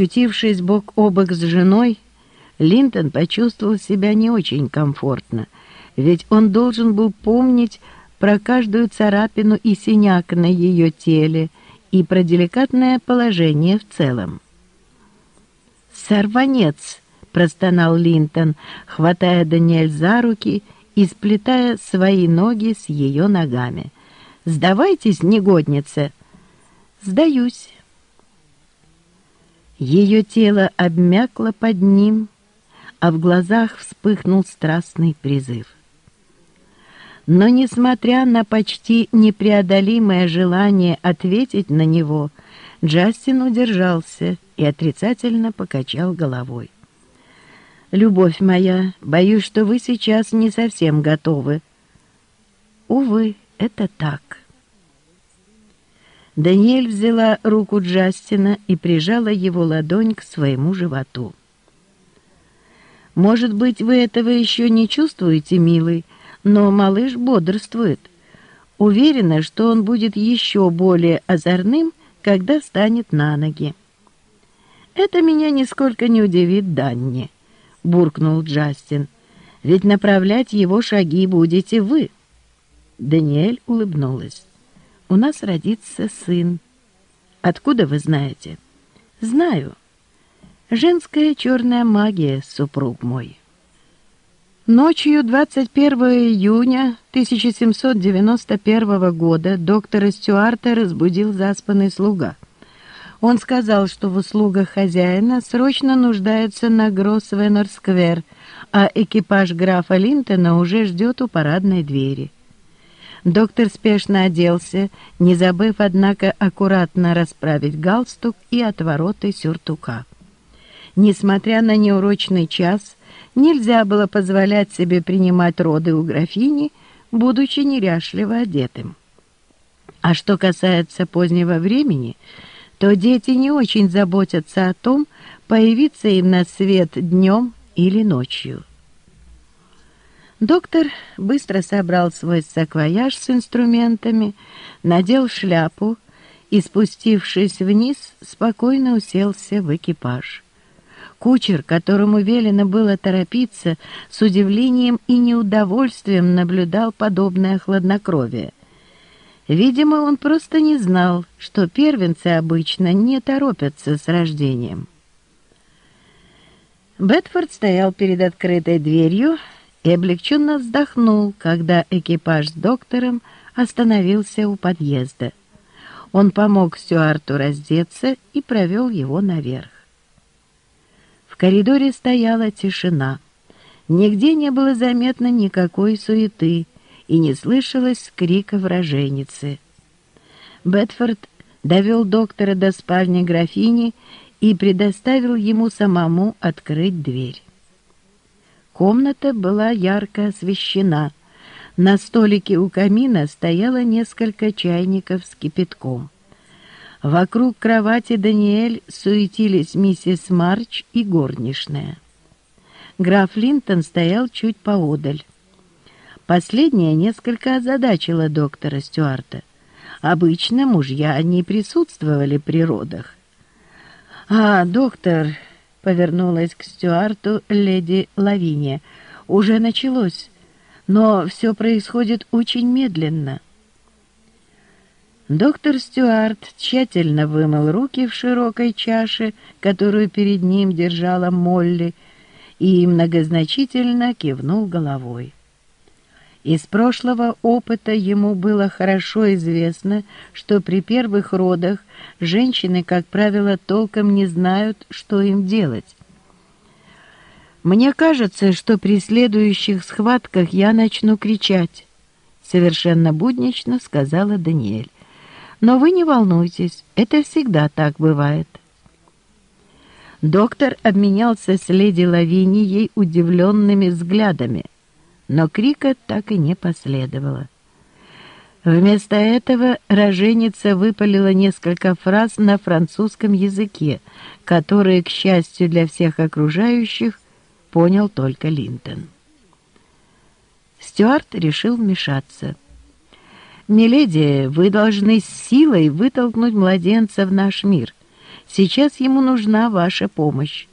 Очутившись бок о бок с женой, Линтон почувствовал себя не очень комфортно, ведь он должен был помнить про каждую царапину и синяк на ее теле и про деликатное положение в целом. «Сорванец!» — простонал Линтон, хватая Даниэль за руки и сплетая свои ноги с ее ногами. «Сдавайтесь, негодница!» «Сдаюсь!» Ее тело обмякло под ним, а в глазах вспыхнул страстный призыв. Но, несмотря на почти непреодолимое желание ответить на него, Джастин удержался и отрицательно покачал головой. «Любовь моя, боюсь, что вы сейчас не совсем готовы». «Увы, это так». Даниэль взяла руку Джастина и прижала его ладонь к своему животу. «Может быть, вы этого еще не чувствуете, милый, но малыш бодрствует. Уверена, что он будет еще более озорным, когда встанет на ноги». «Это меня нисколько не удивит, Данни», — буркнул Джастин. «Ведь направлять его шаги будете вы». Даниэль улыбнулась у нас родится сын. Откуда вы знаете? Знаю. Женская черная магия, супруг мой. Ночью 21 июня 1791 года доктора Стюарта разбудил заспанный слуга. Он сказал, что в услугах хозяина срочно нуждается на Гроссвеннер-сквер, а экипаж графа Линтона уже ждет у парадной двери. Доктор спешно оделся, не забыв, однако, аккуратно расправить галстук и отвороты сюртука. Несмотря на неурочный час, нельзя было позволять себе принимать роды у графини, будучи неряшливо одетым. А что касается позднего времени, то дети не очень заботятся о том, появиться им на свет днем или ночью. Доктор быстро собрал свой саквояж с инструментами, надел шляпу и, спустившись вниз, спокойно уселся в экипаж. Кучер, которому велено было торопиться, с удивлением и неудовольствием наблюдал подобное хладнокровие. Видимо, он просто не знал, что первенцы обычно не торопятся с рождением. Бетфорд стоял перед открытой дверью, и облегченно вздохнул, когда экипаж с доктором остановился у подъезда. Он помог Стюарту раздеться и провел его наверх. В коридоре стояла тишина. Нигде не было заметно никакой суеты и не слышалось крика роженицы. Бетфорд довел доктора до спальни графини и предоставил ему самому открыть дверь. Комната была ярко освещена. На столике у камина стояло несколько чайников с кипятком. Вокруг кровати Даниэль суетились миссис Марч и горничная. Граф Линтон стоял чуть поодаль. Последняя несколько озадачила доктора Стюарта. Обычно мужья не присутствовали при родах. «А, доктор, — повернулась к Стюарту леди Лавиния. «Уже началось, но все происходит очень медленно». Доктор Стюарт тщательно вымыл руки в широкой чаше, которую перед ним держала Молли, и многозначительно кивнул головой. Из прошлого опыта ему было хорошо известно, что при первых родах женщины, как правило, толком не знают, что им делать. «Мне кажется, что при следующих схватках я начну кричать», — совершенно буднично сказала Даниэль. «Но вы не волнуйтесь, это всегда так бывает». Доктор обменялся с леди Лавинией удивленными взглядами — но крика так и не последовало. Вместо этого роженица выпалила несколько фраз на французском языке, которые, к счастью для всех окружающих, понял только Линтон. Стюарт решил вмешаться. «Миледи, вы должны с силой вытолкнуть младенца в наш мир. Сейчас ему нужна ваша помощь.